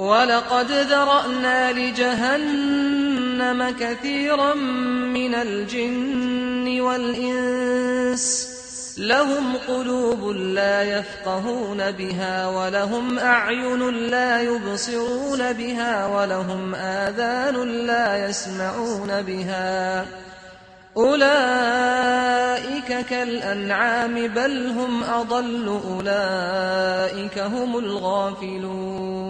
وَلَقَدْ ذَرَأْنَا لِجَهَنَّمَ كَثِيرًا مِنَ الْجِنِّ وَالْإِنسِ لهم قلوب لا يفقهون بها ولهم أعين لا يبصرون بها ولهم آذان لا يسمعون بها أولئك كالأنعام بل هم أضل أولئك هم الغافلون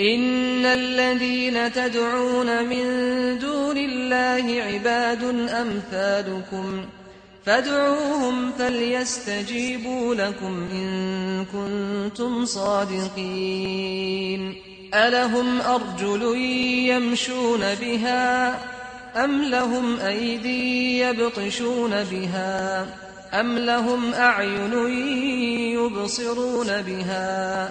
ان الذين تدعون من دون الله عباد امثالكم فادعوهم فليستجيبوا لكم ان كنتم صادقين الهم ارجل يمشون بها ام لهم ايدي يبطشون بها ام لهم اعين يبصرون بها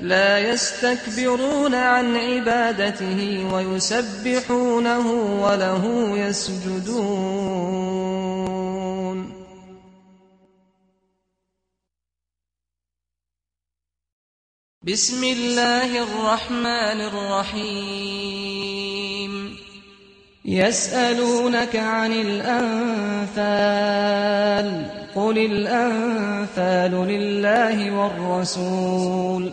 لا يستكبرون عن عبادته ويسبحونه وله يسجدون. بسم الله الرحمن الرحيم يسألونك عن الأنفال قل الأنفال لله والرسول.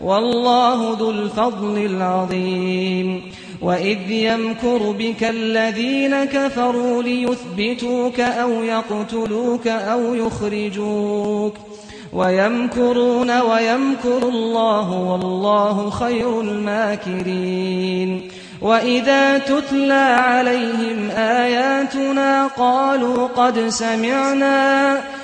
والله ذو الفضل العظيم. وإذ يمكر بك الذين كفروا ليثبتوك أو يقتلوك أو يخرجوك. ويمكرون ويمكر الله والله خير الماكرين. وإذا تتلى عليهم آياتنا قالوا قد سمعنا وإذا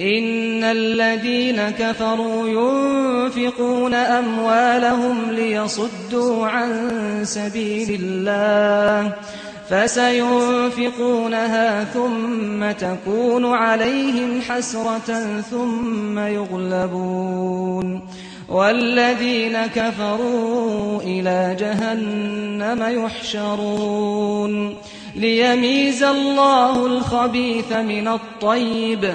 إن الذين كفروا ينفقون أموالهم ليصدوا عن سبيل الله فسينفقونها ثم تكون عليهم حسرة ثم يغلبون والذين كفروا إلى جهنم يحشرون ليميز الله الخبيث من الطيب